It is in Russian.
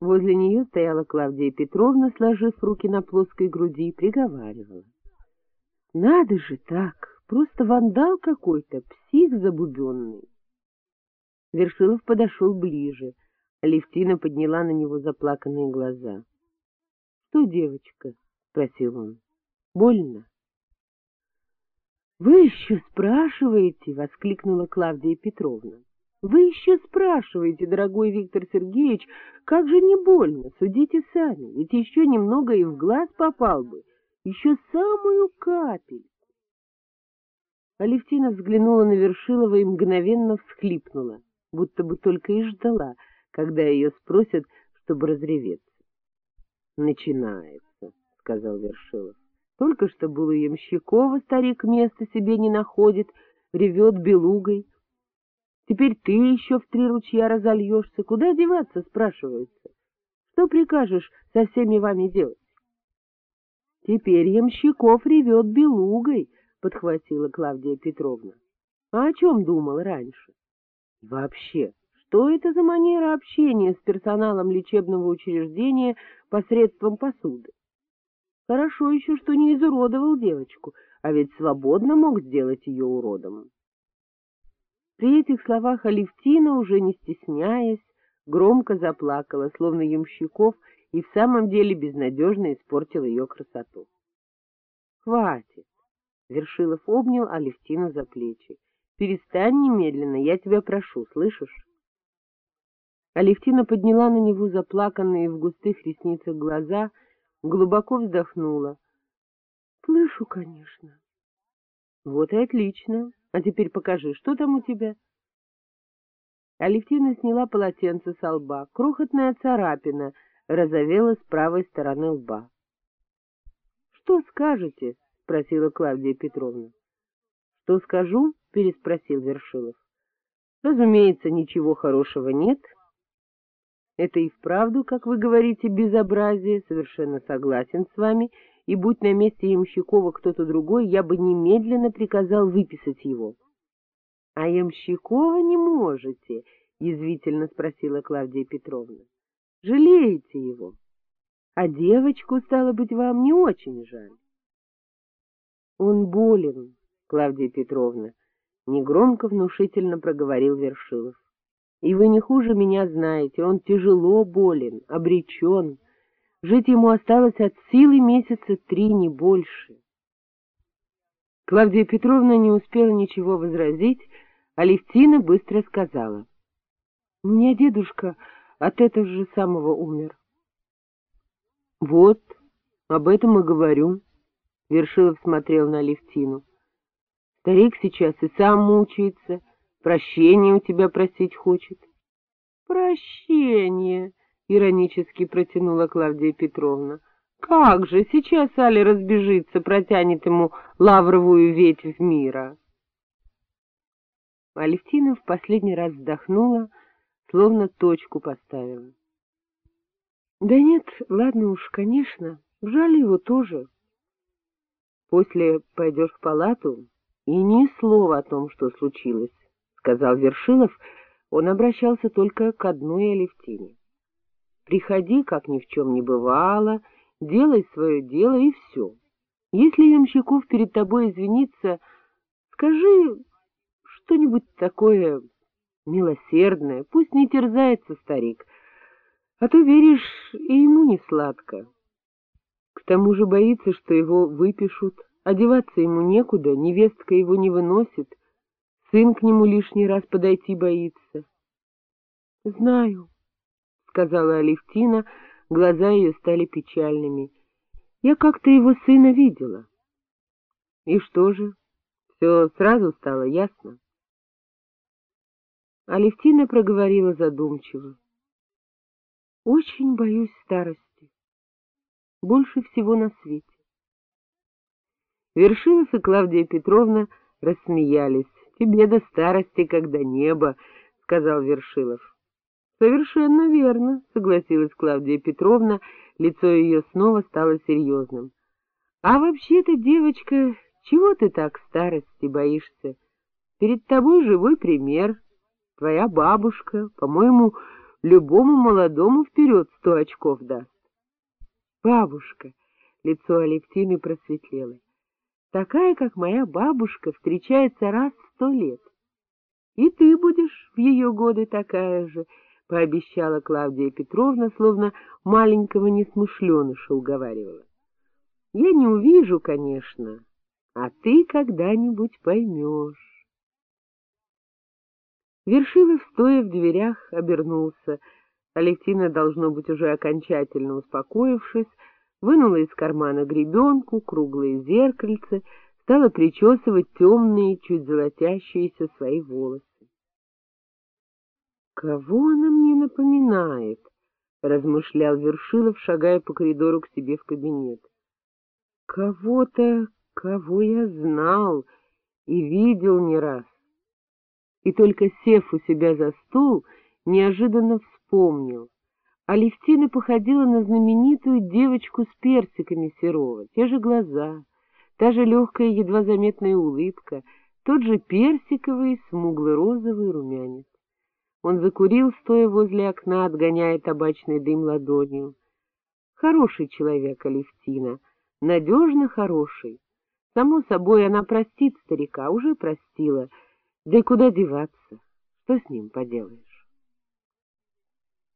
Возле нее стояла Клавдия Петровна, сложив руки на плоской груди, и приговаривала. — Надо же так, просто вандал какой-то, псих забубенный. Вершилов подошел ближе. Алевтина подняла на него заплаканные глаза. — Что, девочка? — спросил он. — Больно? — Вы еще спрашиваете? — воскликнула Клавдия Петровна. — Вы еще спрашиваете, дорогой Виктор Сергеевич, как же не больно, судите сами, ведь еще немного и в глаз попал бы, еще самую капель. Алевтина взглянула на Вершилова и мгновенно всхлипнула, будто бы только и ждала, когда ее спросят, чтобы разреветься. — Начинается, — сказал Вершилов. Только что был у Ямщикова, старик места себе не находит, ревет белугой. Теперь ты еще в три ручья разольешься. Куда деваться, спрашивается? Что прикажешь со всеми вами делать? Теперь Ямщиков ревет белугой, — подхватила Клавдия Петровна. А о чем думал раньше? Вообще, что это за манера общения с персоналом лечебного учреждения посредством посуды? Хорошо еще, что не изуродовал девочку, а ведь свободно мог сделать ее уродом. При этих словах Алевтина, уже не стесняясь, громко заплакала, словно Ямщиков и в самом деле безнадежно испортил ее красоту. — Хватит! — Вершилов обнял Алевтину за плечи. — Перестань немедленно, я тебя прошу, слышишь? Алевтина подняла на него заплаканные в густых ресницах глаза, глубоко вздохнула. — Слышу, конечно. — Вот и отлично. А теперь покажи, что там у тебя? Алевтина сняла полотенце со лба. Крохотная царапина разовела с правой стороны лба. — Что скажете? — спросила Клавдия Петровна. — Что скажу? — переспросил Вершилов. — Разумеется, ничего хорошего нет, — это и вправду, как вы говорите, безобразие, совершенно согласен с вами, и будь на месте Ямщикова кто-то другой, я бы немедленно приказал выписать его. — А Ямщикова не можете? — язвительно спросила Клавдия Петровна. — Жалеете его? А девочку, стало быть, вам не очень жаль. — Он болен, Клавдия Петровна, — негромко внушительно проговорил Вершилов. И вы не хуже меня знаете, он тяжело болен, обречен. Жить ему осталось от силы месяца три, не больше. Клавдия Петровна не успела ничего возразить, а Левтина быстро сказала. — У меня дедушка от этого же самого умер. — Вот, об этом и говорю, — Вершилов смотрел на Левтину. — Старик сейчас и сам мучается, — Прощения у тебя просить хочет. — Прощение, — иронически протянула Клавдия Петровна. — Как же, сейчас Аля разбежится, протянет ему лавровую ветвь мира. Алевтина в последний раз вздохнула, словно точку поставила. — Да нет, ладно уж, конечно, жаль его тоже. После пойдешь в палату и ни слова о том, что случилось сказал Вершилов, он обращался только к одной Алевтине. Приходи, как ни в чем не бывало, делай свое дело и все. Если Ямщиков перед тобой извинится, скажи что-нибудь такое милосердное, пусть не терзается старик, а то, веришь, и ему не сладко. К тому же боится, что его выпишут, одеваться ему некуда, невестка его не выносит, Сын к нему лишний раз подойти боится. — Знаю, — сказала Алевтина, глаза ее стали печальными. — Я как-то его сына видела. — И что же? Все сразу стало ясно. Алевтина проговорила задумчиво. — Очень боюсь старости. Больше всего на свете. Вершилась и Клавдия Петровна рассмеялись. — Тебе до старости, когда небо, — сказал Вершилов. — Совершенно верно, — согласилась Клавдия Петровна, лицо ее снова стало серьезным. — А вообще-то, девочка, чего ты так старости боишься? Перед тобой живой пример. Твоя бабушка, по-моему, любому молодому вперед сто очков даст. Бабушка, лицо Алевтины просветлело, такая, как моя бабушка, встречается раз в сто лет. И ты будешь в ее годы такая же, — пообещала Клавдия Петровна, словно маленького несмышленыша уговаривала. — Я не увижу, конечно, а ты когда-нибудь поймешь. Вершилов, стоя в дверях, обернулся. Алевтина, должно быть, уже окончательно успокоившись, вынула из кармана гребенку, круглые зеркальце, стала причесывать темные, чуть золотящиеся свои волосы. «Кого она мне напоминает?» — размышлял Вершилов, шагая по коридору к себе в кабинет. «Кого-то, кого я знал и видел не раз и только сев у себя за стол, неожиданно вспомнил. Алевтина походила на знаменитую девочку с персиками Серова, те же глаза, та же легкая, едва заметная улыбка, тот же персиковый, смугло-розовый румянец. Он закурил, стоя возле окна, отгоняя табачный дым ладонью. Хороший человек Алевтина, надежно хороший. Само собой, она простит старика, уже простила — да и куда деваться? Что с ним поделаешь?